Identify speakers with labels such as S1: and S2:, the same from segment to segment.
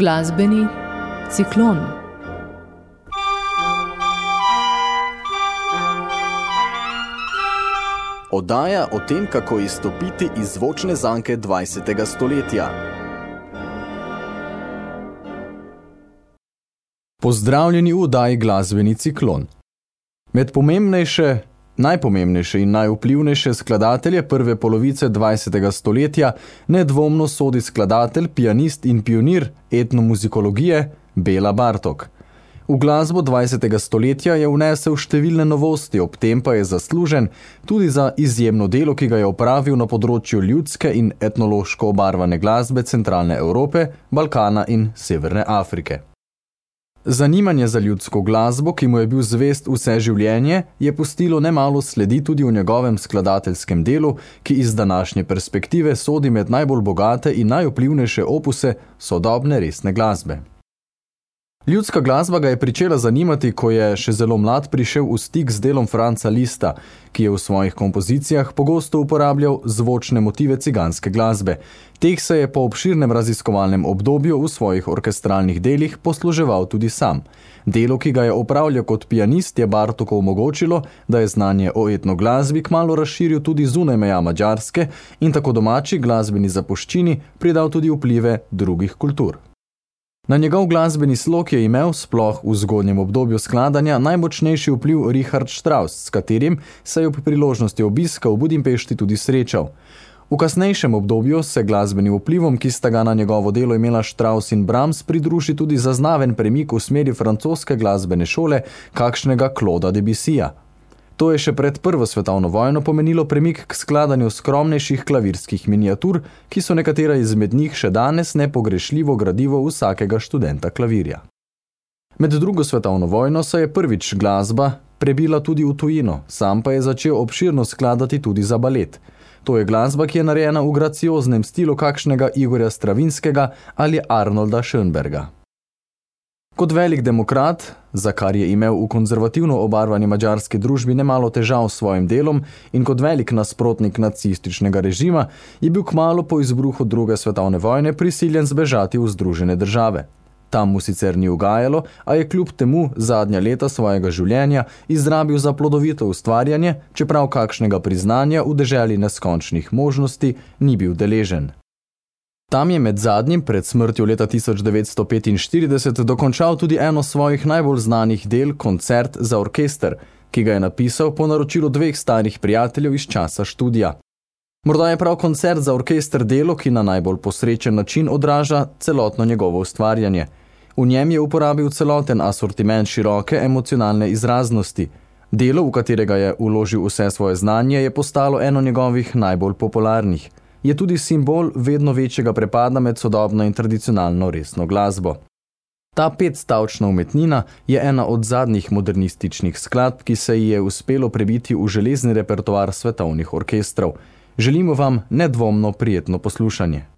S1: Glasbeni ciklon.
S2: Oddaja o tem, kako izstopiti iz zvočne zanke 20. stoletja. Pozdravljeni v oddaji Glasbeni ciklon. Med pomembnejše Najpomembnejše in najvplivnejše skladatelje prve polovice 20. stoletja nedvomno sodi skladatelj, pianist in pionir etnomuzikologije Bela Bartok. V glasbo 20. stoletja je vnesel številne novosti, ob tem pa je zaslužen tudi za izjemno delo, ki ga je opravil na področju ljudske in etnološko obarvane glasbe centralne Evrope, Balkana in Severne Afrike. Zanimanje za ljudsko glasbo, ki mu je bil zvest vse življenje, je pustilo nemalo sledi tudi v njegovem skladateljskem delu, ki iz današnje perspektive sodi med najbolj bogate in najvplivnejše opuse sodobne resne glasbe. Ljudska glasba ga je pričela zanimati, ko je še zelo mlad prišel v stik z delom Franca Lista, ki je v svojih kompozicijah pogosto uporabljal zvočne motive ciganske glasbe. Teh se je po obširnem raziskovalnem obdobju v svojih orkestralnih delih posluževal tudi sam. Delo, ki ga je opravljal kot pianist, je Bartoko omogočilo, da je znanje o etnoglasbi kmalo razširil tudi zunaj meja Mađarske in tako domači glasbeni zapuščini pridal tudi vplive drugih kultur. Na njegov glasbeni slog je imel, sploh v zgodnjem obdobju skladanja, najmočnejši vpliv Richard Strauss, s katerim se je ob priložnosti obiska v Budimpešti tudi srečal. V kasnejšem obdobju se glasbenim vplivom, ki sta ga na njegovo delo imela Strauss in Brahms, pridruži tudi zaznaven premik v smeri francoske glasbene šole, kakšnega Claude'a Debussyja. To je še pred prvo svetovno vojno pomenilo premik k skladanju skromnejših klavirskih miniatur, ki so nekatera izmed njih še danes nepogrešljivo gradivo vsakega študenta klavirja. Med drugo svetovno vojno se je prvič glasba prebila tudi v tujino, sam pa je začel obširno skladati tudi za balet. To je glasba, ki je narejena v gracioznem stilu kakšnega Igorja Stravinskega ali Arnolda Schönberga. Kot velik demokrat, za kar je imel v konzervativno obarvani mađarski družbi nemalo težav s svojim delom in kot velik nasprotnik nacističnega režima, je bil kmalo po izbruhu druge svetovne vojne prisiljen zbežati v združene države. Tam mu sicer ni ugajalo, a je kljub temu zadnja leta svojega življenja izrabil za plodovito ustvarjanje, čeprav kakšnega priznanja v deželi neskončnih možnosti ni bil deležen. Tam je med zadnjim pred smrtjo leta 1945 dokončal tudi eno svojih najbolj znanih del, koncert za orkester, ki ga je napisal po naročilu dveh starih prijateljev iz časa študija. Morda je prav koncert za orkester delo, ki na najbolj posrečen način odraža celotno njegovo ustvarjanje. V njem je uporabil celoten asortiment široke emocionalne izraznosti. Delo, v katerega je uložil vse svoje znanje, je postalo eno njegovih najbolj popularnih – je tudi simbol vedno večjega prepada med sodobno in tradicionalno resno glasbo. Ta petstavčna umetnina je ena od zadnjih modernističnih skladb, ki se ji je uspelo prebiti v železni repertoar svetovnih orkestrov. Želimo vam nedvomno prijetno poslušanje.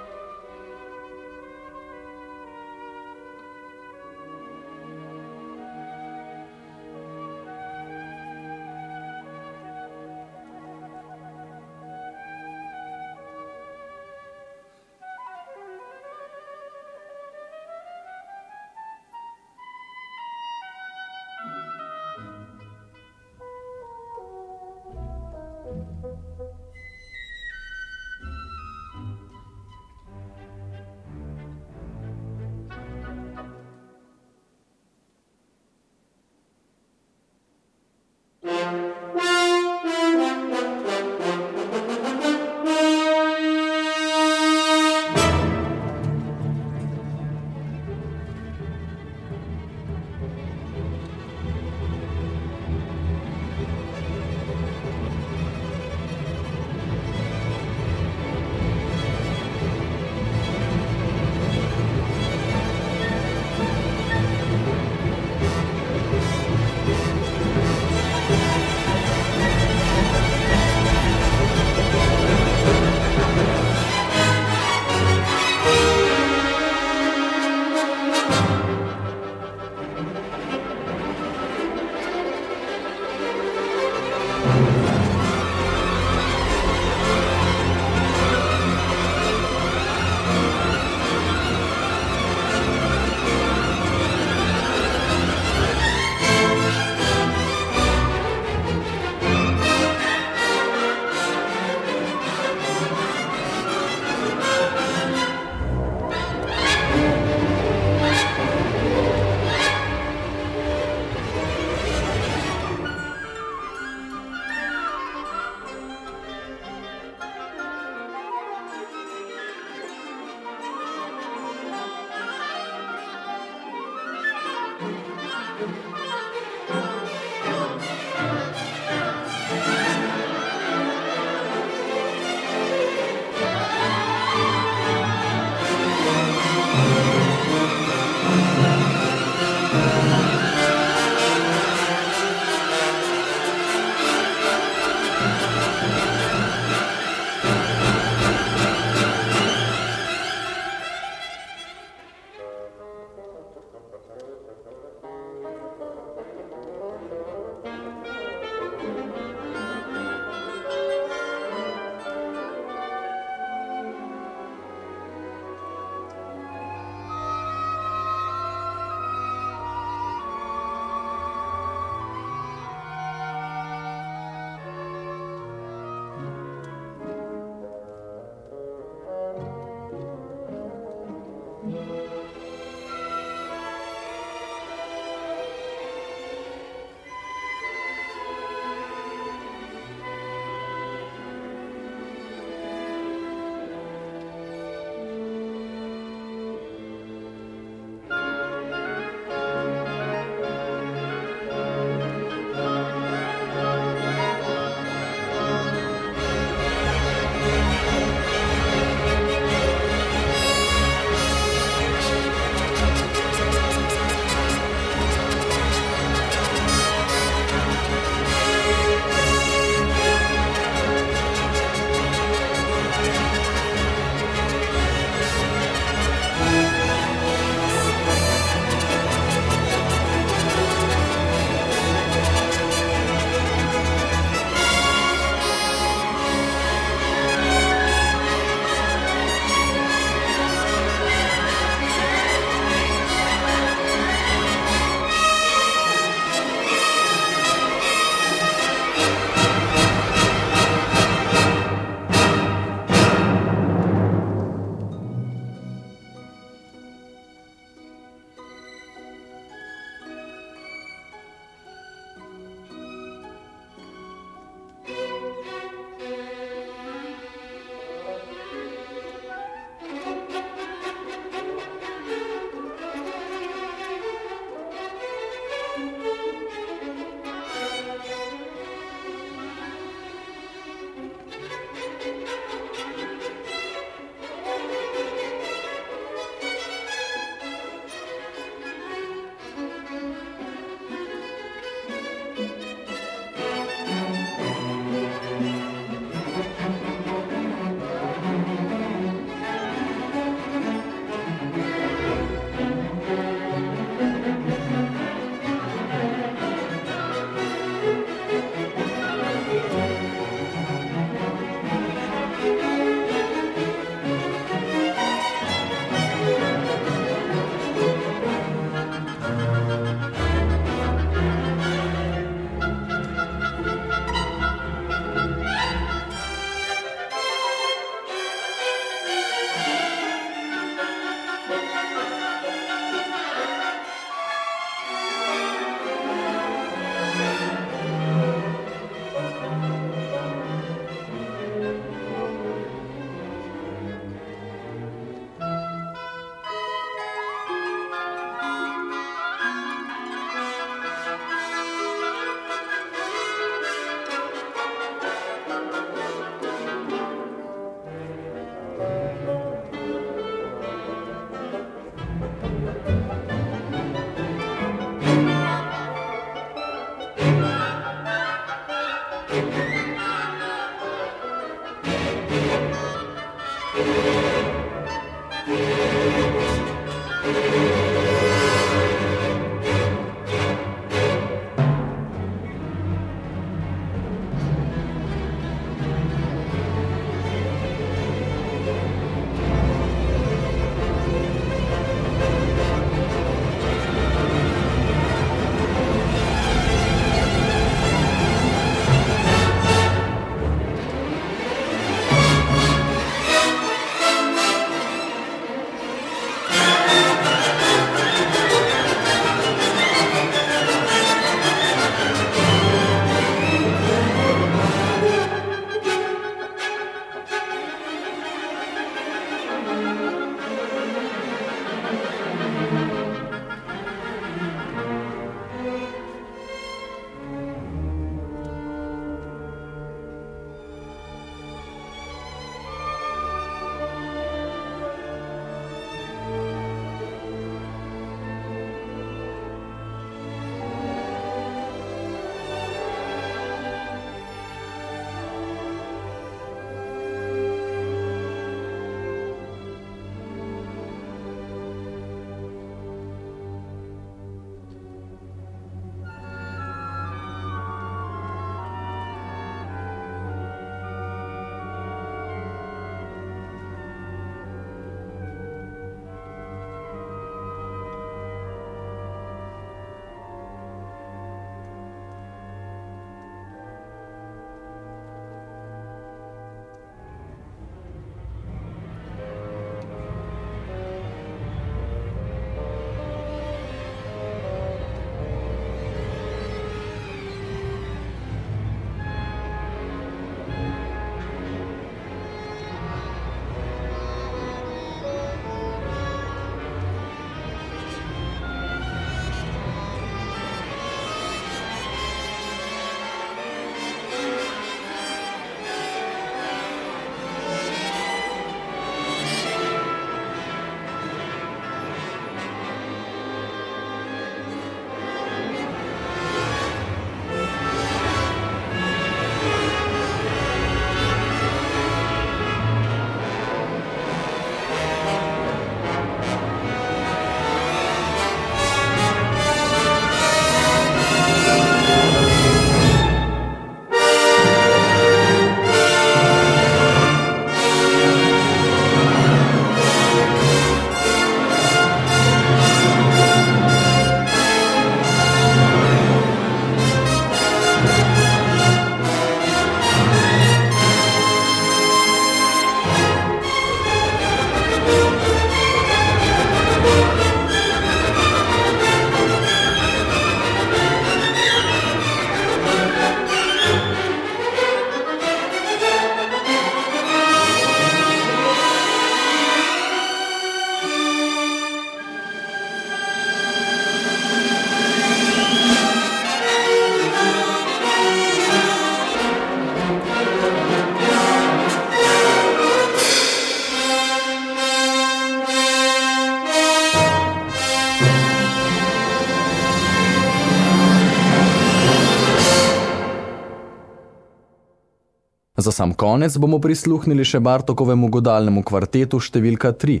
S2: Za sam konec bomo prisluhnili še Bartokovemu godalnemu kvartetu številka 3.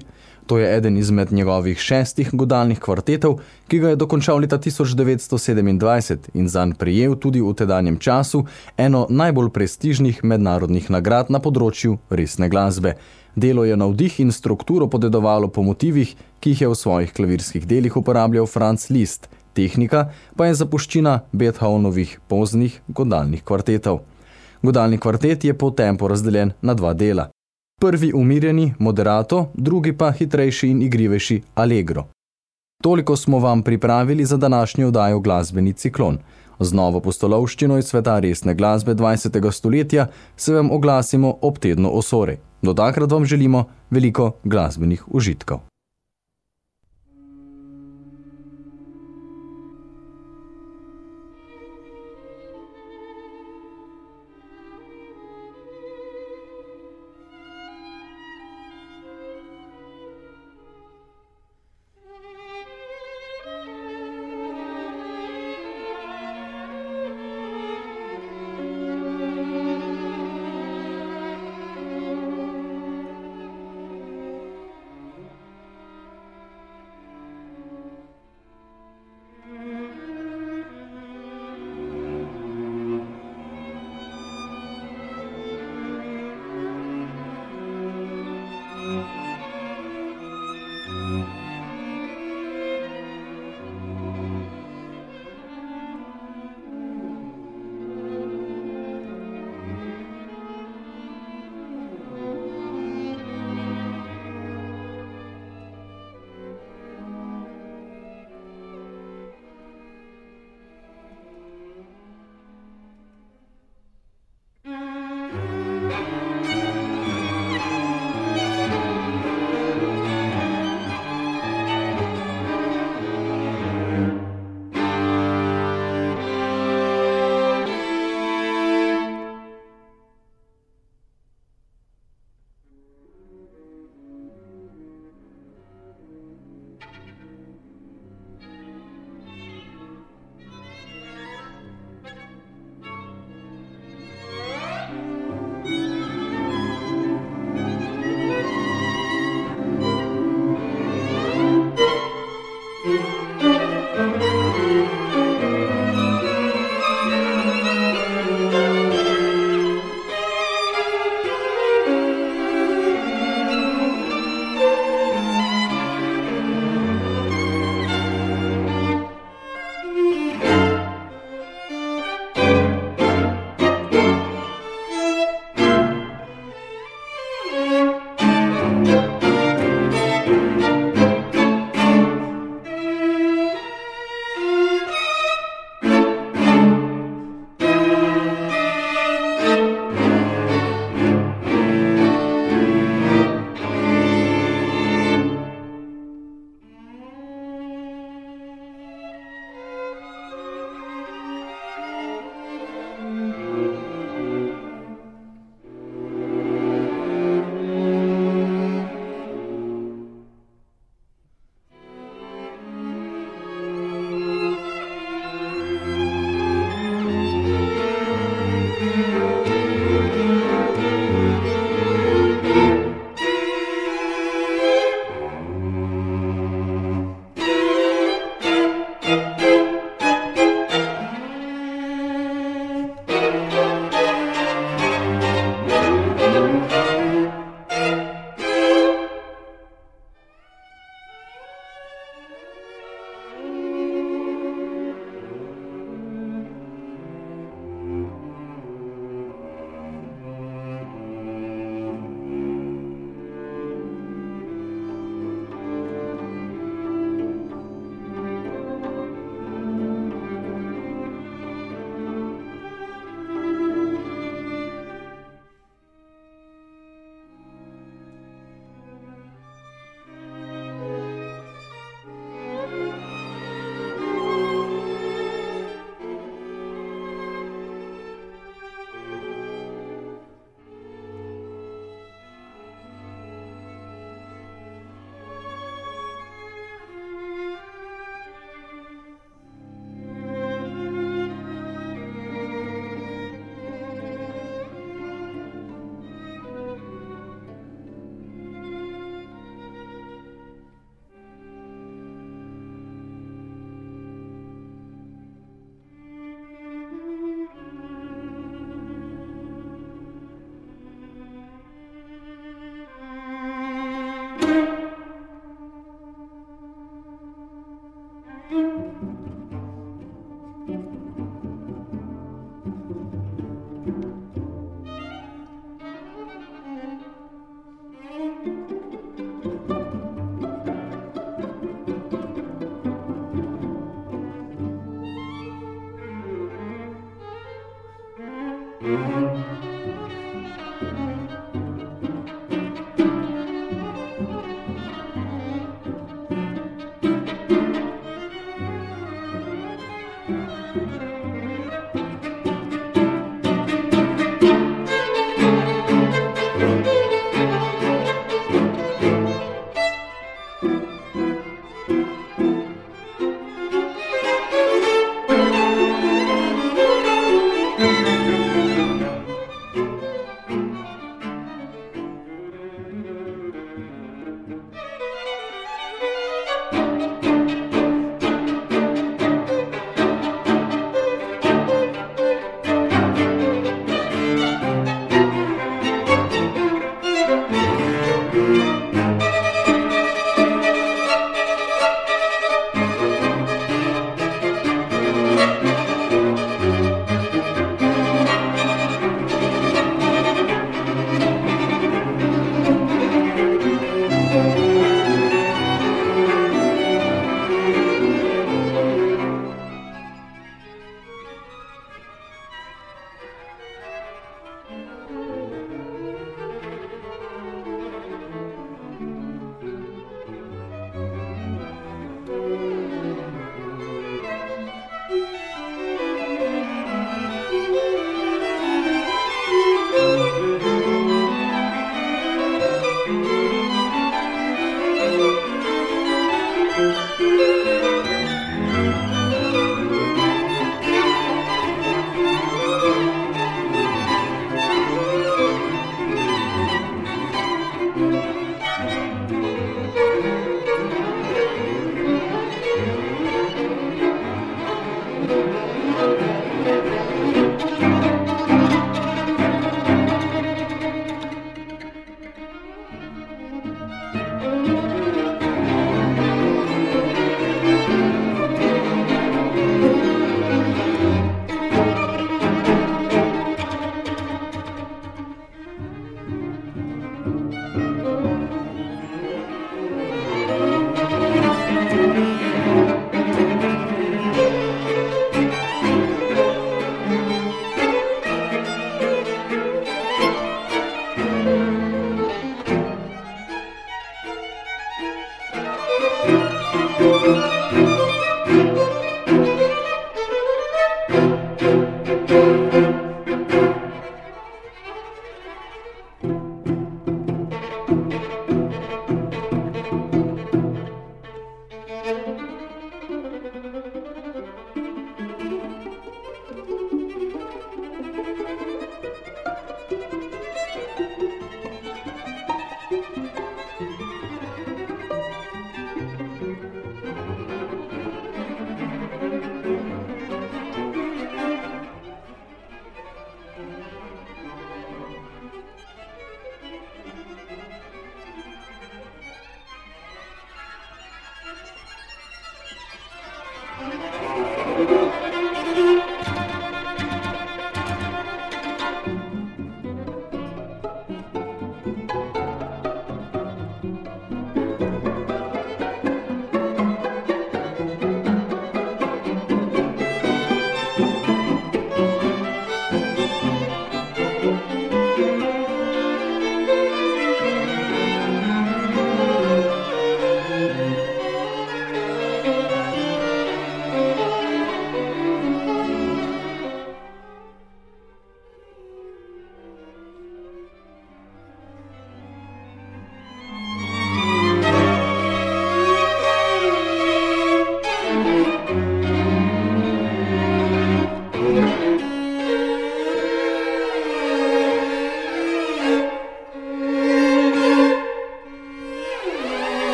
S2: To je eden izmed njegovih šestih godalnih kvartetov, ki ga je dokončal leta 1927 in zanj prijel tudi v tedanjem času eno najbolj prestižnih mednarodnih nagrad na področju resne glasbe. Delo je navdih in strukturo podedovalo po motivih, ki jih je v svojih klavirskih delih uporabljal Franz Liszt, tehnika pa je zapuščina Beethovenovih poznih godalnih kvartetov. Godalni kvartet je po tempu razdeljen na dva dela. Prvi umirjeni, moderato, drugi pa hitrejši in igrivejši, allegro. Toliko smo vam pripravili za današnjo vdajo glasbeni ciklon. Z novo postolovščino iz sveta resne glasbe 20. stoletja se vam oglasimo ob tednu osore. Do takrat vam želimo veliko glasbenih užitkov.